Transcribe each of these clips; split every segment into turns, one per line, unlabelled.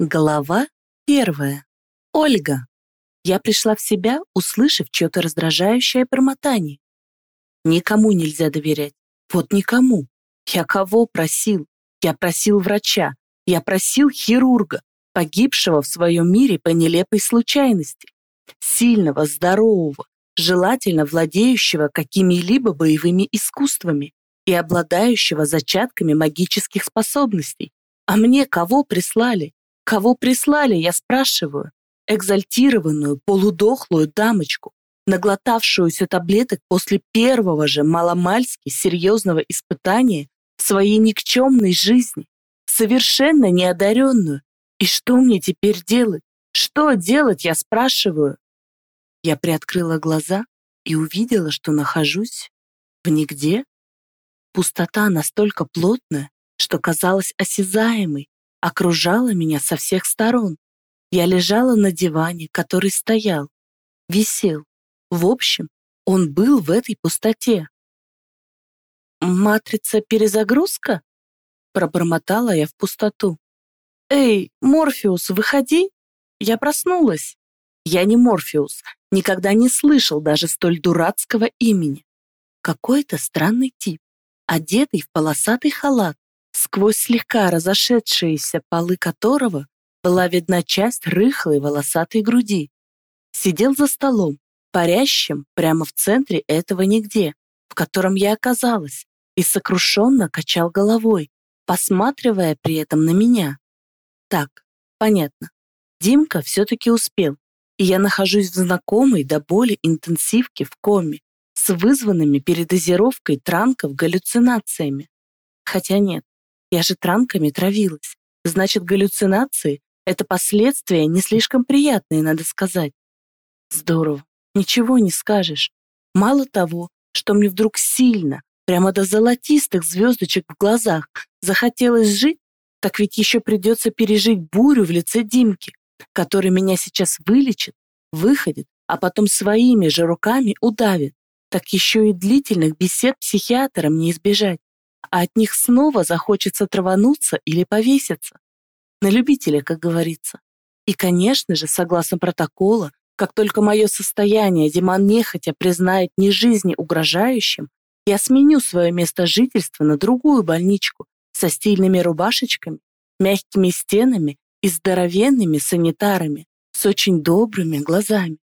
Глава первая. Ольга. Я пришла в себя, услышав что-то раздражающее бормотание. Никому нельзя доверять. Вот никому. Я кого просил? Я просил врача. Я просил хирурга, погибшего в своем мире по нелепой случайности. Сильного, здорового, желательно владеющего какими-либо боевыми искусствами и обладающего зачатками магических способностей. А мне кого прислали? Кого прислали, я спрашиваю? Экзальтированную, полудохлую дамочку, наглотавшуюся таблеток после первого же маломальски серьезного испытания в своей никчемной жизни, совершенно неодаренную. И что мне теперь делать? Что делать, я спрашиваю? Я приоткрыла глаза и увидела, что нахожусь в нигде. Пустота настолько плотная, что казалась осязаемой, окружала меня со всех сторон. Я лежала на диване, который стоял, висел. В общем, он был в этой пустоте. «Матрица перезагрузка?» Пробормотала я в пустоту. «Эй, Морфеус, выходи!» Я проснулась. Я не Морфеус, никогда не слышал даже столь дурацкого имени. Какой-то странный тип, одетый в полосатый халат, сквозь слегка разошедшиеся полы которого была видна часть рыхлой волосатой груди. Сидел за столом, парящим прямо в центре этого нигде, в котором я оказалась, и сокрушенно качал головой, посматривая при этом на меня. Так, понятно. Димка все-таки успел, и я нахожусь в знакомой до боли интенсивке в коме с вызванными передозировкой транков галлюцинациями. Хотя нет, я же транками травилась. Значит, галлюцинации — это последствия не слишком приятные, надо сказать. Здорово, ничего не скажешь. Мало того, что мне вдруг сильно, прямо до золотистых звездочек в глазах, захотелось жить, так ведь еще придется пережить бурю в лице Димки, который меня сейчас вылечит, выходит, а потом своими же руками удавит. Так еще и длительных бесед психиатром не избежать а от них снова захочется травануться или повеситься. На любителя, как говорится. И, конечно же, согласно протоколу, как только мое состояние Диман нехотя признает не жизни угрожающим, я сменю свое место жительства на другую больничку со стильными рубашечками, мягкими стенами и здоровенными санитарами с очень добрыми глазами.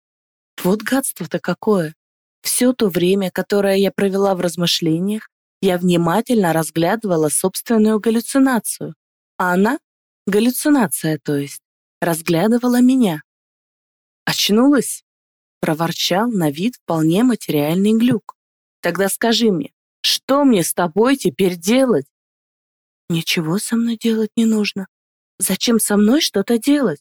Вот гадство-то какое! Все то время, которое я провела в размышлениях, я внимательно разглядывала собственную галлюцинацию, а она, галлюцинация то есть, разглядывала меня. «Очнулась?» — проворчал на вид вполне материальный глюк. «Тогда скажи мне, что мне с тобой теперь делать?» «Ничего со мной делать не нужно. Зачем со мной что-то делать?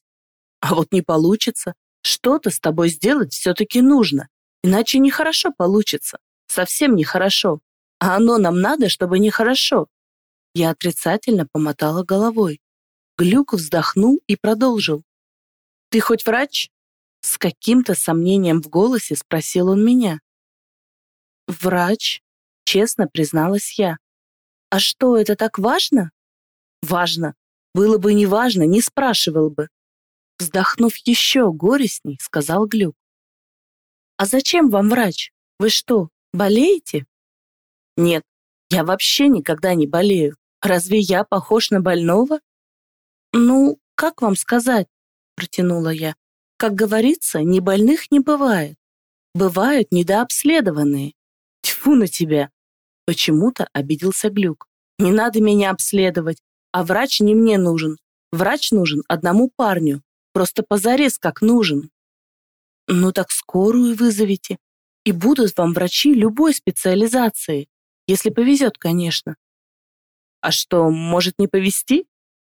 А вот не получится. Что-то с тобой сделать все-таки нужно, иначе нехорошо получится. Совсем нехорошо. А оно нам надо, чтобы нехорошо. Я отрицательно помотала головой. Глюк вздохнул и продолжил. «Ты хоть врач?» С каким-то сомнением в голосе спросил он меня. «Врач», — честно призналась я. «А что, это так важно?» «Важно. Было бы не важно, не спрашивал бы». Вздохнув еще горестней, сказал Глюк. «А зачем вам врач? Вы что, болеете?» Нет, я вообще никогда не болею. Разве я похож на больного? Ну, как вам сказать? Протянула я. Как говорится, ни больных не бывает. Бывают недообследованные. Тьфу на тебя. Почему-то обиделся Глюк. Не надо меня обследовать, а врач не мне нужен. Врач нужен одному парню. Просто позарез как нужен. Ну так скорую вызовите. И будут вам врачи любой специализации. Если повезет, конечно. А что, может не повезти?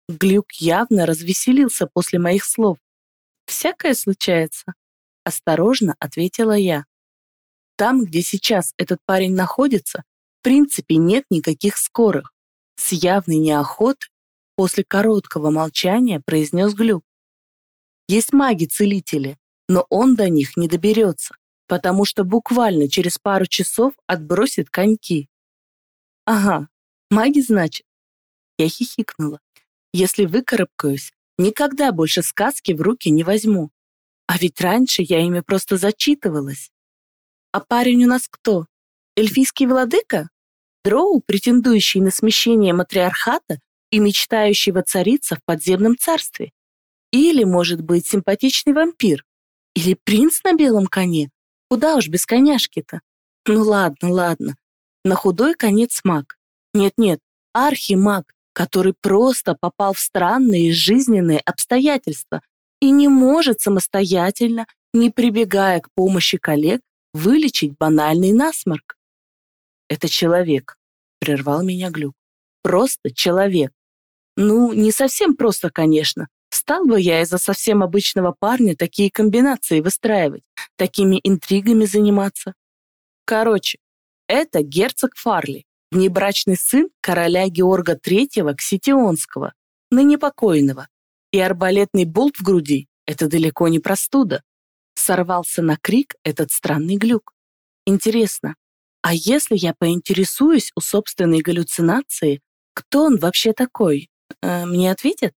Глюк явно развеселился после моих слов. Всякое случается. Осторожно ответила я. Там, где сейчас этот парень находится, в принципе нет никаких скорых. С явной неохотой после короткого молчания произнес Глюк. Есть маги-целители, но он до них не доберется, потому что буквально через пару часов отбросит коньки. Ага, маги, значит. Я хихикнула. Если выкарабкаюсь, Никогда больше сказки в руки не возьму. А ведь раньше я ими просто зачитывалась. А парень у нас кто? Эльфийский владыка? Дроу, претендующий на смещение матриархата и мечтающий воцариться в подземном царстве? Или, может быть, симпатичный вампир? Или принц на белом коне? Куда уж без коняшки-то? Ну ладно, ладно. На худой конец маг. Нет-нет, архимаг, который просто попал в странные жизненные обстоятельства и не может самостоятельно, не прибегая к помощи коллег, вылечить банальный насморк. «Это человек», — прервал меня Глюк. «Просто человек. Ну, не совсем просто, конечно. Стал бы я из-за совсем обычного парня такие комбинации выстраивать, такими интригами заниматься. Короче, это герцог Фарли, внебрачный сын короля Георга III Кситионского, ныне покойного, и арбалетный болт в груди — это далеко не простуда. Сорвался на крик этот странный глюк. Интересно, а если я поинтересуюсь у собственной галлюцинации, кто он вообще такой, э, мне ответят?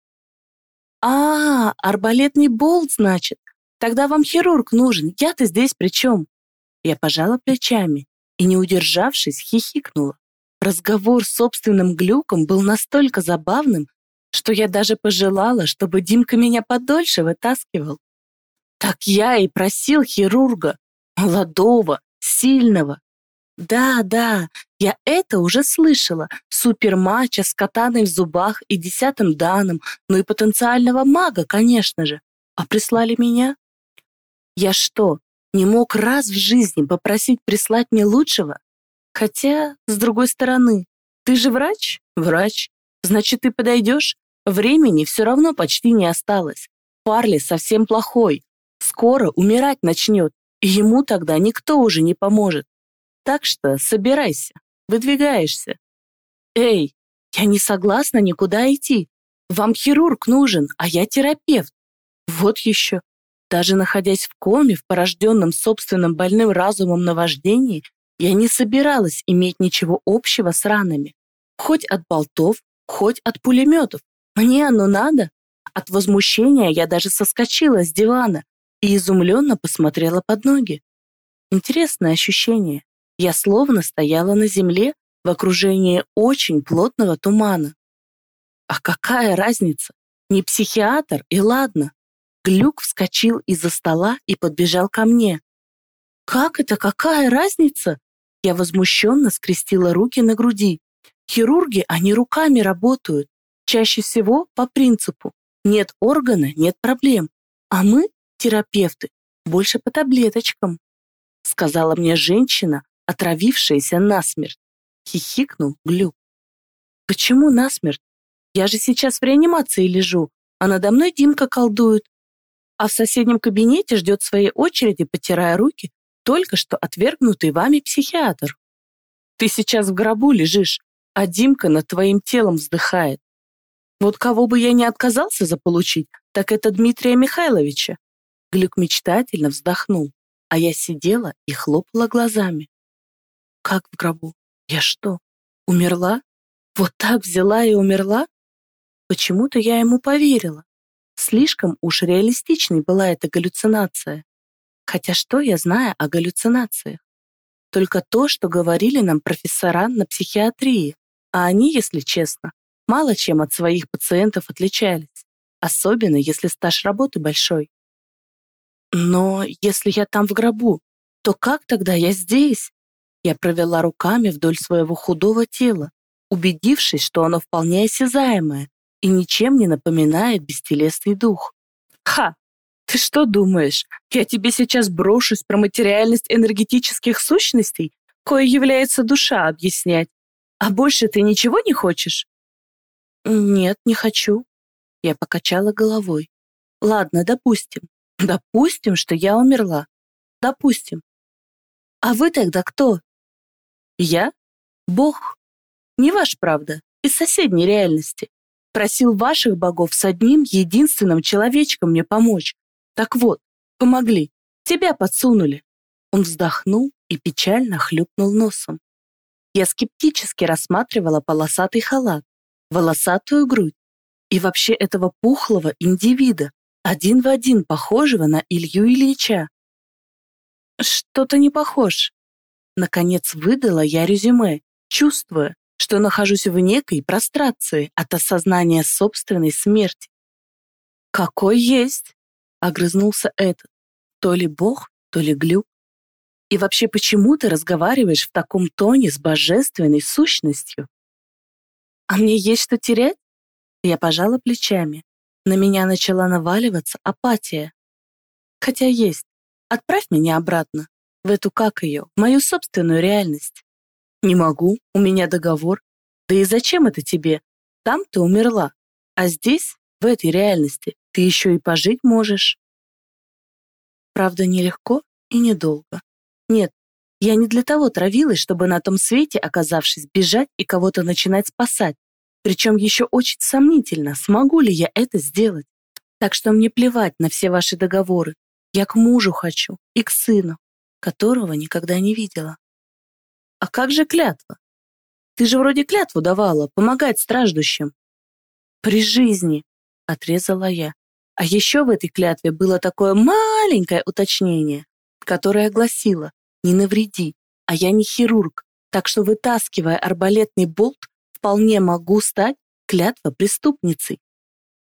А, арбалетный болт, значит. Тогда вам хирург нужен, я-то здесь при чем? Я пожала плечами и, не удержавшись, хихикнула. Разговор с собственным глюком был настолько забавным, что я даже пожелала, чтобы Димка меня подольше вытаскивал. Так я и просил хирурга, молодого, сильного. Да, да, я это уже слышала. Супермача с катаной в зубах и десятым данным, ну и потенциального мага, конечно же. А прислали меня? Я что, не мог раз в жизни попросить прислать мне лучшего? Хотя, с другой стороны, ты же врач? Врач. Значит, ты подойдешь? Времени все равно почти не осталось. Парли совсем плохой. Скоро умирать начнет, и ему тогда никто уже не поможет. Так что собирайся, выдвигаешься. Эй, я не согласна никуда идти. Вам хирург нужен, а я терапевт. Вот еще. Даже находясь в коме, в порожденном собственным больным разумом наваждении, я не собиралась иметь ничего общего с ранами. Хоть от болтов, хоть от пулеметов. Мне оно надо. От возмущения я даже соскочила с дивана и изумленно посмотрела под ноги. Интересное ощущение. Я словно стояла на земле в окружении очень плотного тумана. А какая разница? Не психиатр, и ладно. Глюк вскочил из-за стола и подбежал ко мне. «Как это? Какая разница?» Я возмущенно скрестила руки на груди. Хирурги, они руками работают. Чаще всего по принципу «нет органа, нет проблем». А мы, терапевты, больше по таблеточкам. Сказала мне женщина, отравившаяся насмерть. Хихикнул Глюк. Почему насмерть? Я же сейчас в реанимации лежу, а надо мной Димка колдует. А в соседнем кабинете ждет своей очереди, потирая руки, только что отвергнутый вами психиатр. Ты сейчас в гробу лежишь, а Димка над твоим телом вздыхает. Вот кого бы я не отказался заполучить, так это Дмитрия Михайловича. Глюк мечтательно вздохнул, а я сидела и хлопала глазами. Как в гробу? Я что, умерла? Вот так взяла и умерла? Почему-то я ему поверила. Слишком уж реалистичной была эта галлюцинация. Хотя что я знаю о галлюцинациях? Только то, что говорили нам профессора на психиатрии, а они, если честно, мало чем от своих пациентов отличались, особенно если стаж работы большой. Но если я там в гробу, то как тогда я здесь? Я провела руками вдоль своего худого тела, убедившись, что оно вполне осязаемое и ничем не напоминает бестелесный дух. Ха! Ты что думаешь, я тебе сейчас брошусь про материальность энергетических сущностей, кое является душа, объяснять? А больше ты ничего не хочешь? Нет, не хочу. Я покачала головой. Ладно, допустим. Допустим, что я умерла. Допустим. А вы тогда кто? Я? Бог. Не ваш, правда, из соседней реальности. Просил ваших богов с одним единственным человечком мне помочь, так вот, помогли. Тебя подсунули. Он вздохнул и печально хлюпнул носом. Я скептически рассматривала полосатый халат, волосатую грудь. И вообще этого пухлого индивида, один в один похожего на Илью Ильича. Что-то не похож. Наконец выдала я резюме, чувствуя, что нахожусь в некой прострации от осознания собственной смерти. «Какой есть!» — огрызнулся этот. То ли бог, то ли глюк. И вообще, почему ты разговариваешь в таком тоне с божественной сущностью? А мне есть что терять? Я пожала плечами. На меня начала наваливаться апатия. Хотя есть. Отправь меня обратно. В эту, как ее, в мою собственную реальность. Не могу, у меня договор. Да и зачем это тебе? Там ты умерла. А здесь, в этой реальности, ты еще и пожить можешь. Правда, нелегко и недолго. Нет, я не для того травилась, чтобы на том свете, оказавшись, бежать и кого-то начинать спасать. Причем еще очень сомнительно, смогу ли я это сделать. Так что мне плевать на все ваши договоры. Я к мужу хочу и к сыну, которого никогда не видела. А как же клятва? Ты же вроде клятву давала, помогать страждущим. При жизни, отрезала я. А еще в этой клятве было такое маленькое уточнение, которое гласило «Не навреди, а я не хирург, так что, вытаскивая арбалетный болт, вполне могу стать клятва преступницей.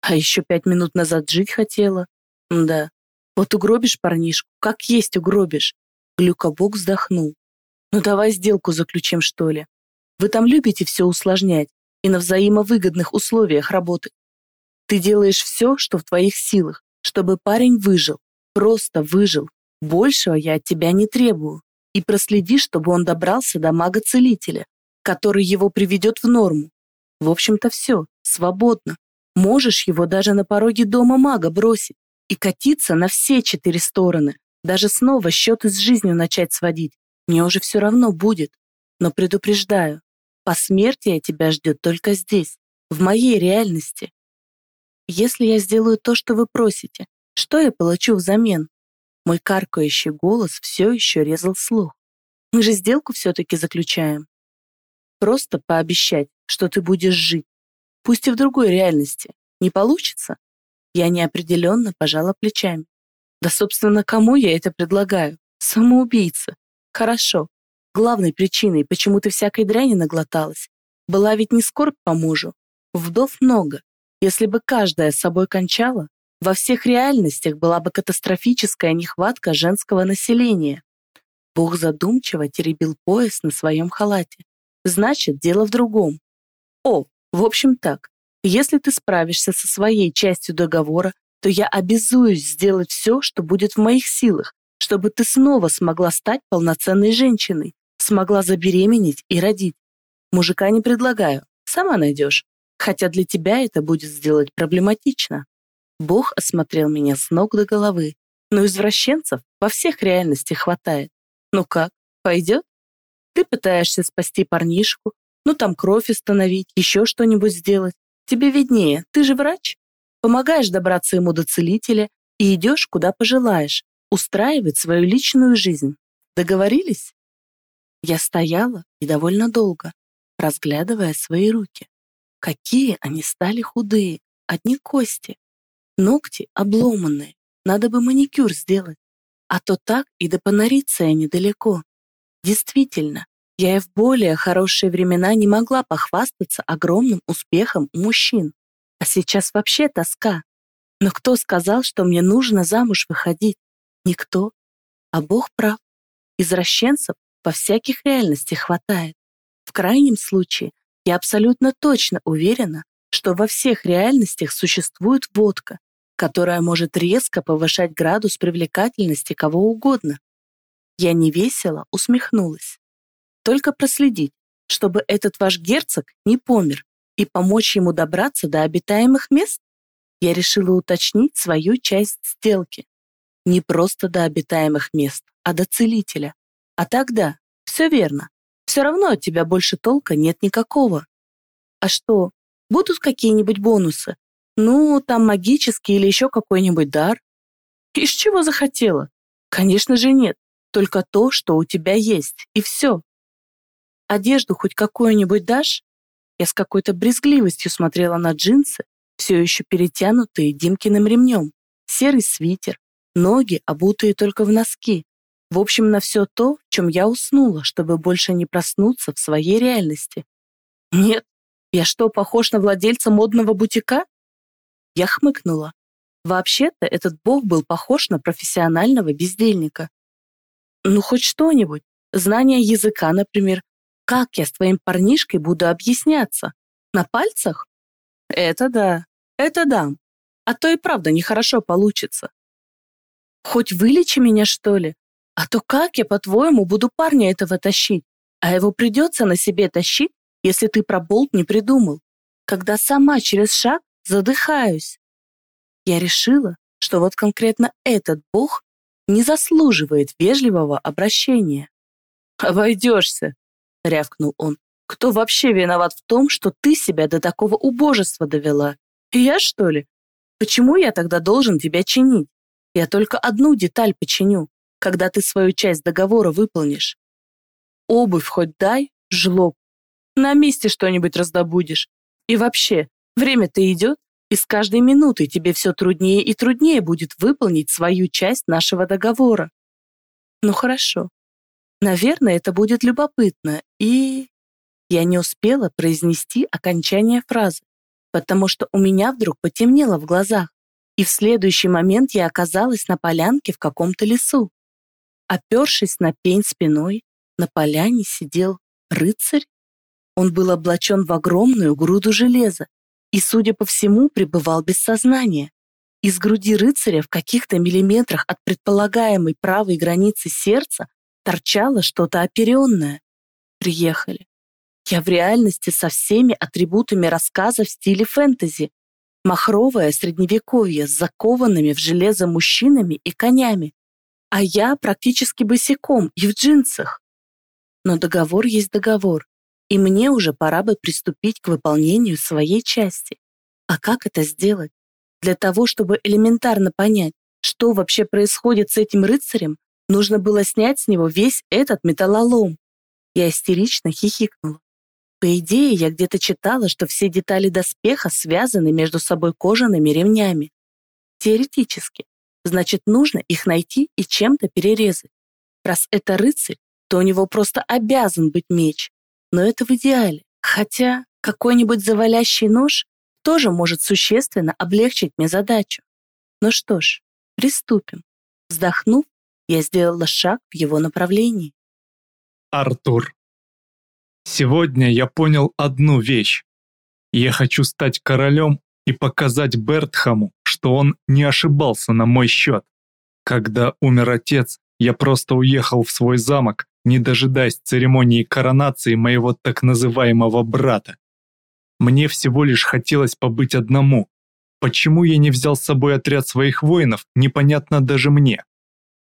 А еще пять минут назад жить хотела. Да, вот угробишь парнишку, как есть угробишь. Глюкобок вздохнул. Ну давай сделку заключим, что ли. Вы там любите все усложнять и на взаимовыгодных условиях работать. Ты делаешь все, что в твоих силах, чтобы парень выжил, просто выжил. Большего я от тебя не требую. И проследи, чтобы он добрался до мага-целителя который его приведет в норму. В общем-то все, свободно. Можешь его даже на пороге дома мага бросить и катиться на все четыре стороны. Даже снова счеты с жизнью начать сводить. Мне уже все равно будет. Но предупреждаю, посмертие тебя ждет только здесь, в моей реальности. Если я сделаю то, что вы просите, что я получу взамен? Мой каркающий голос все еще резал слух. Мы же сделку все-таки заключаем. Просто пообещать, что ты будешь жить, пусть и в другой реальности. Не получится? Я неопределенно пожала плечами. Да, собственно, кому я это предлагаю? Самоубийца. Хорошо. Главной причиной, почему ты всякой дряни наглоталась, была ведь не скорбь по мужу. Вдов много. Если бы каждая с собой кончала, во всех реальностях была бы катастрофическая нехватка женского населения. Бог задумчиво теребил пояс на своем халате. Значит, дело в другом. О, в общем так, если ты справишься со своей частью договора, то я обязуюсь сделать все, что будет в моих силах, чтобы ты снова смогла стать полноценной женщиной, смогла забеременеть и родить. Мужика не предлагаю, сама найдешь, хотя для тебя это будет сделать проблематично. Бог осмотрел меня с ног до головы, но извращенцев во всех реальностях хватает. Ну как, пойдет? Ты пытаешься спасти парнишку, ну там кровь остановить, еще что-нибудь сделать. Тебе виднее, ты же врач. Помогаешь добраться ему до целителя и идешь, куда пожелаешь, устраивать свою личную жизнь. Договорились? Я стояла и довольно долго, разглядывая свои руки. Какие они стали худые, одни кости. Ногти обломанные, надо бы маникюр сделать. А то так и до Панориция недалеко. Действительно, я и в более хорошие времена не могла похвастаться огромным успехом у мужчин. А сейчас вообще тоска. Но кто сказал, что мне нужно замуж выходить? Никто. А Бог прав. Извращенцев во всяких реальностях хватает. В крайнем случае, я абсолютно точно уверена, что во всех реальностях существует водка, которая может резко повышать градус привлекательности кого угодно. Я невесело усмехнулась. Только проследить, чтобы этот ваш герцог не помер и помочь ему добраться до обитаемых мест? Я решила уточнить свою часть сделки. Не просто до обитаемых мест, а до целителя. А тогда, все верно, все равно от тебя больше толка нет никакого. А что, будут какие-нибудь бонусы? Ну, там магический или еще какой-нибудь дар? Из чего захотела? Конечно же нет. Только то, что у тебя есть, и все. Одежду хоть какую-нибудь дашь? Я с какой-то брезгливостью смотрела на джинсы, все еще перетянутые Димкиным ремнем, серый свитер, ноги, обутые только в носки. В общем, на все то, в чем я уснула, чтобы больше не проснуться в своей реальности. Нет, я что, похож на владельца модного бутика? Я хмыкнула. Вообще-то этот бог был похож на профессионального бездельника. Ну, хоть что-нибудь. Знание языка, например. Как я с твоим парнишкой буду объясняться? На пальцах? Это да, это да. А то и правда нехорошо получится. Хоть вылечи меня, что ли? А то как я, по-твоему, буду парня этого тащить? А его придется на себе тащить, если ты про болт не придумал. Когда сама через шаг задыхаюсь. Я решила, что вот конкретно этот бог не заслуживает вежливого обращения. «Обойдешься», — рявкнул он. «Кто вообще виноват в том, что ты себя до такого убожества довела? Я, что ли? Почему я тогда должен тебя чинить? Я только одну деталь починю, когда ты свою часть договора выполнишь. Обувь хоть дай, жлоб. На месте что-нибудь раздобудешь. И вообще, время-то идет, и с каждой минутой тебе все труднее и труднее будет выполнить свою часть нашего договора. Ну хорошо. Наверное, это будет любопытно, и... Я не успела произнести окончание фразы, потому что у меня вдруг потемнело в глазах, и в следующий момент я оказалась на полянке в каком-то лесу. Опершись на пень спиной, на поляне сидел рыцарь. Он был облачен в огромную груду железа и, судя по всему, пребывал без сознания. Из груди рыцаря в каких-то миллиметрах от предполагаемой правой границы сердца торчало что-то оперенное. Приехали. Я в реальности со всеми атрибутами рассказа в стиле фэнтези. Махровое средневековье с закованными в железо мужчинами и конями. А я практически босиком и в джинсах. Но договор есть договор и мне уже пора бы приступить к выполнению своей части. А как это сделать? Для того, чтобы элементарно понять, что вообще происходит с этим рыцарем, нужно было снять с него весь этот металлолом. Я истерично хихикнула. По идее, я где-то читала, что все детали доспеха связаны между собой кожаными ремнями. Теоретически. Значит, нужно их найти и чем-то перерезать. Раз это рыцарь, то у него просто обязан быть меч но это в идеале. Хотя какой-нибудь завалящий нож тоже может существенно облегчить мне задачу. Ну что ж, приступим. Вздохнув, я сделала шаг в его направлении.
Артур. Сегодня я понял одну вещь. Я хочу стать королем и показать Бертхаму, что он не ошибался на мой счет. Когда умер отец, я просто уехал в свой замок не дожидаясь церемонии коронации моего так называемого брата. Мне всего лишь хотелось побыть одному. Почему я не взял с собой отряд своих воинов, непонятно даже мне.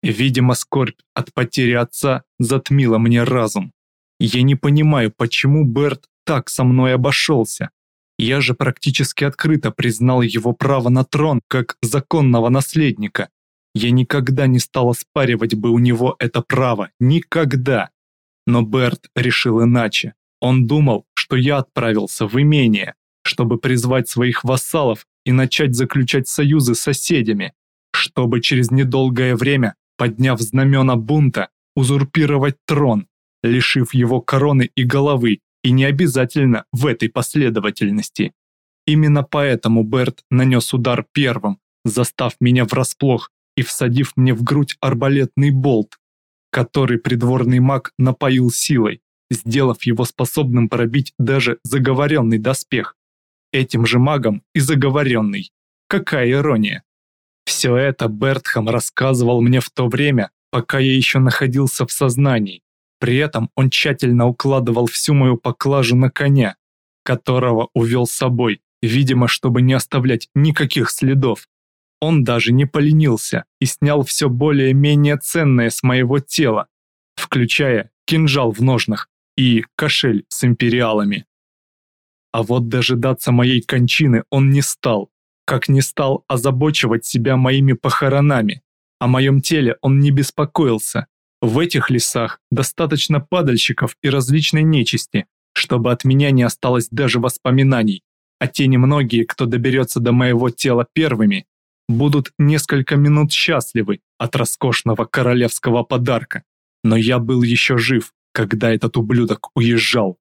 Видимо, скорбь от потери отца затмила мне разум. Я не понимаю, почему Берт так со мной обошелся. Я же практически открыто признал его право на трон как законного наследника. Я никогда не стал оспаривать бы у него это право. Никогда. Но Берт решил иначе. Он думал, что я отправился в имение, чтобы призвать своих вассалов и начать заключать союзы с соседями, чтобы через недолгое время, подняв знамена бунта, узурпировать трон, лишив его короны и головы, и не обязательно в этой последовательности. Именно поэтому Берт нанес удар первым, застав меня врасплох и всадив мне в грудь арбалетный болт, который придворный маг напоил силой, сделав его способным пробить даже заговоренный доспех. Этим же магом и заговоренный. Какая ирония. Все это Бертхам рассказывал мне в то время, пока я еще находился в сознании. При этом он тщательно укладывал всю мою поклажу на коня, которого увел с собой, видимо, чтобы не оставлять никаких следов. Он даже не поленился и снял все более-менее ценное с моего тела, включая кинжал в ножнах и кошель с империалами. А вот дожидаться моей кончины он не стал, как не стал озабочивать себя моими похоронами. О моем теле он не беспокоился. В этих лесах достаточно падальщиков и различной нечисти, чтобы от меня не осталось даже воспоминаний. а те немногие, кто доберется до моего тела первыми, будут несколько минут счастливы от роскошного королевского подарка. Но я был еще жив, когда этот ублюдок уезжал.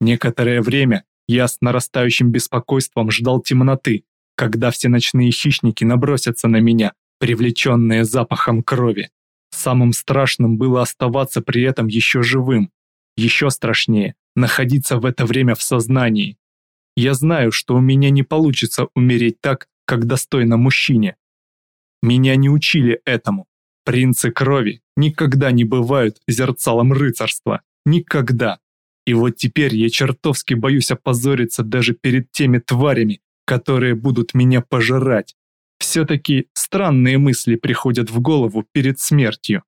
Некоторое время я с нарастающим беспокойством ждал темноты, когда все ночные хищники набросятся на меня, привлеченные запахом крови. Самым страшным было оставаться при этом еще живым. Еще страшнее – находиться в это время в сознании. Я знаю, что у меня не получится умереть так, как достойно мужчине. Меня не учили этому. Принцы крови никогда не бывают зерцалом рыцарства. Никогда. И вот теперь я чертовски боюсь опозориться даже перед теми тварями, которые будут меня пожирать. Все-таки странные мысли приходят в голову перед смертью.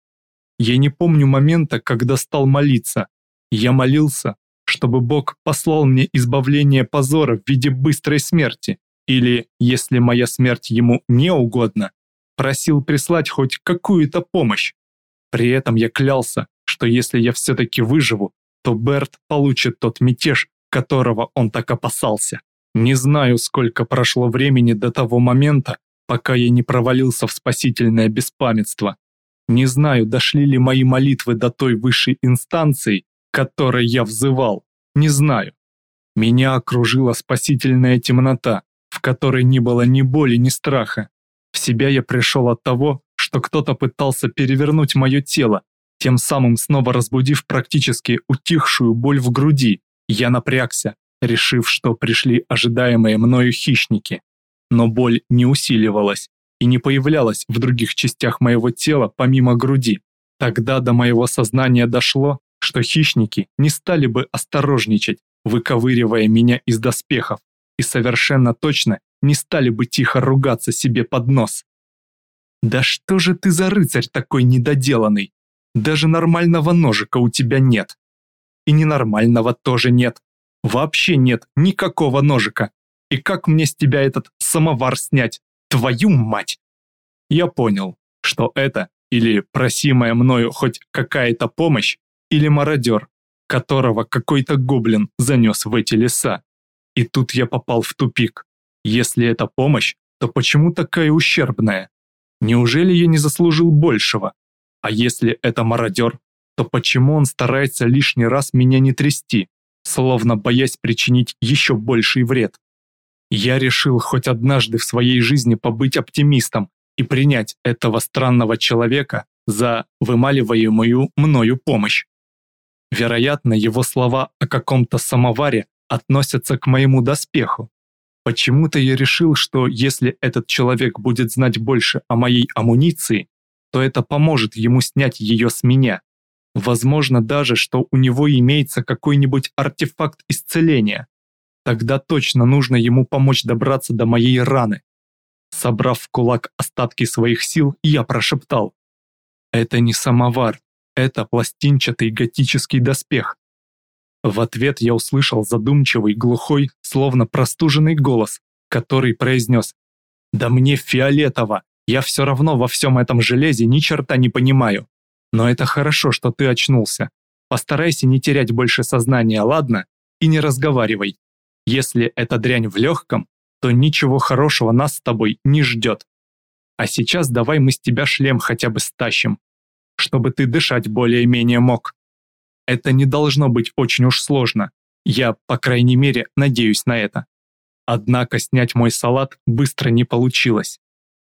Я не помню момента, когда стал молиться. Я молился, чтобы Бог послал мне избавление позора в виде быстрой смерти, или, если моя смерть ему не угодна, просил прислать хоть какую-то помощь. При этом я клялся, что если я все-таки выживу, то Берт получит тот мятеж, которого он так опасался. Не знаю, сколько прошло времени до того момента, пока я не провалился в спасительное беспамятство. Не знаю, дошли ли мои молитвы до той высшей инстанции, которой я взывал. Не знаю. Меня окружила спасительная темнота, в которой не было ни боли, ни страха. В себя я пришел от того, что кто-то пытался перевернуть мое тело, тем самым снова разбудив практически утихшую боль в груди. Я напрягся, решив, что пришли ожидаемые мною хищники. Но боль не усиливалась и не появлялась в других частях моего тела помимо груди. Тогда до моего сознания дошло, что хищники не стали бы осторожничать, выковыривая меня из доспехов, и совершенно точно не стали бы тихо ругаться себе под нос. «Да что же ты за рыцарь такой недоделанный? Даже нормального ножика у тебя нет. И ненормального тоже нет. Вообще нет никакого ножика. И как мне с тебя этот самовар снять? Твою мать!» Я понял, что это или просимая мною хоть какая-то помощь, или мародер, которого какой-то гоблин занес в эти леса. И тут я попал в тупик. Если это помощь, то почему такая ущербная? Неужели я не заслужил большего? А если это мародер, то почему он старается лишний раз меня не трясти, словно боясь причинить еще больший вред? Я решил хоть однажды в своей жизни побыть оптимистом и принять этого странного человека за вымаливаемую мною помощь. Вероятно, его слова о каком-то самоваре относятся к моему доспеху. Почему-то я решил, что если этот человек будет знать больше о моей амуниции, то это поможет ему снять ее с меня. Возможно даже, что у него имеется какой-нибудь артефакт исцеления. Тогда точно нужно ему помочь добраться до моей раны. Собрав в кулак остатки своих сил, я прошептал. Это не самовар, это пластинчатый готический доспех. В ответ я услышал задумчивый, глухой, словно простуженный голос, который произнес «Да мне фиолетово, я все равно во всем этом железе ни черта не понимаю. Но это хорошо, что ты очнулся. Постарайся не терять больше сознания, ладно? И не разговаривай. Если эта дрянь в легком, то ничего хорошего нас с тобой не ждет. А сейчас давай мы с тебя шлем хотя бы стащим, чтобы ты дышать более-менее мог. Это не должно быть очень уж сложно. Я, по крайней мере, надеюсь на это. Однако снять мой салат быстро не получилось.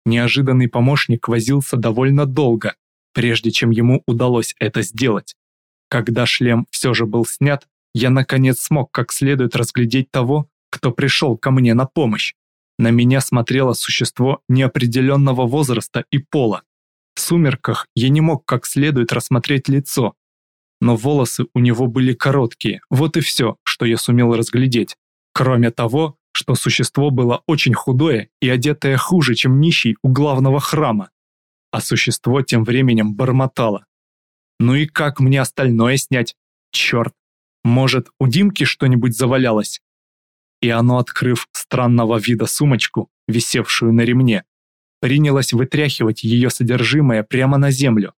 Неожиданный помощник возился довольно долго, прежде чем ему удалось это сделать. Когда шлем все же был снят, я наконец смог как следует разглядеть того, кто пришел ко мне на помощь. На меня смотрело существо неопределенного возраста и пола. В сумерках я не мог как следует рассмотреть лицо, но волосы у него были короткие, вот и все, что я сумел разглядеть. Кроме того, что существо было очень худое и одетое хуже, чем нищий у главного храма. А существо тем временем бормотало. «Ну и как мне остальное снять? Черт! Может, у Димки что-нибудь завалялось?» И оно, открыв странного вида сумочку, висевшую на ремне, принялось вытряхивать ее содержимое прямо на землю.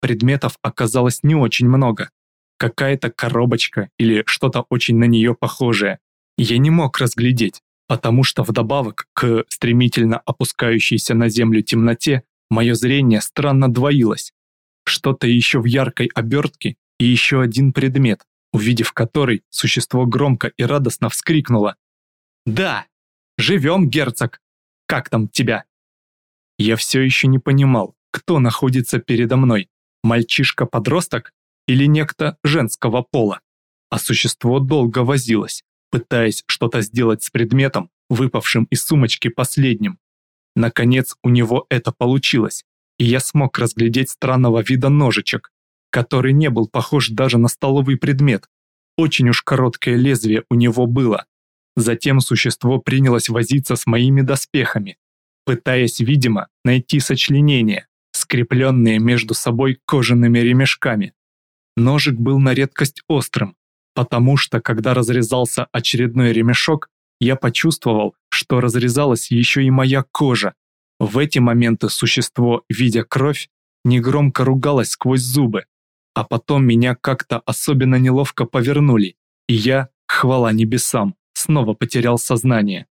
Предметов оказалось не очень много. Какая-то коробочка или что-то очень на нее похожее. Я не мог разглядеть, потому что вдобавок к стремительно опускающейся на землю темноте мое зрение странно двоилось. Что-то еще в яркой обертке и еще один предмет, увидев который, существо громко и радостно вскрикнуло. «Да! Живем, герцог! Как там тебя?» Я все еще не понимал, кто находится передо мной, мальчишка-подросток или некто женского пола. А существо долго возилось, пытаясь что-то сделать с предметом, выпавшим из сумочки последним. Наконец у него это получилось, и я смог разглядеть странного вида ножичек, который не был похож даже на столовый предмет. Очень уж короткое лезвие у него было. Затем существо принялось возиться с моими доспехами, пытаясь, видимо, найти сочленения, скрепленные между собой кожаными ремешками. Ножик был на редкость острым, потому что, когда разрезался очередной ремешок, я почувствовал, что разрезалась еще и моя кожа. В эти моменты существо, видя кровь, негромко ругалось сквозь зубы, а потом меня как-то особенно неловко повернули, и я, хвала небесам, снова потерял сознание.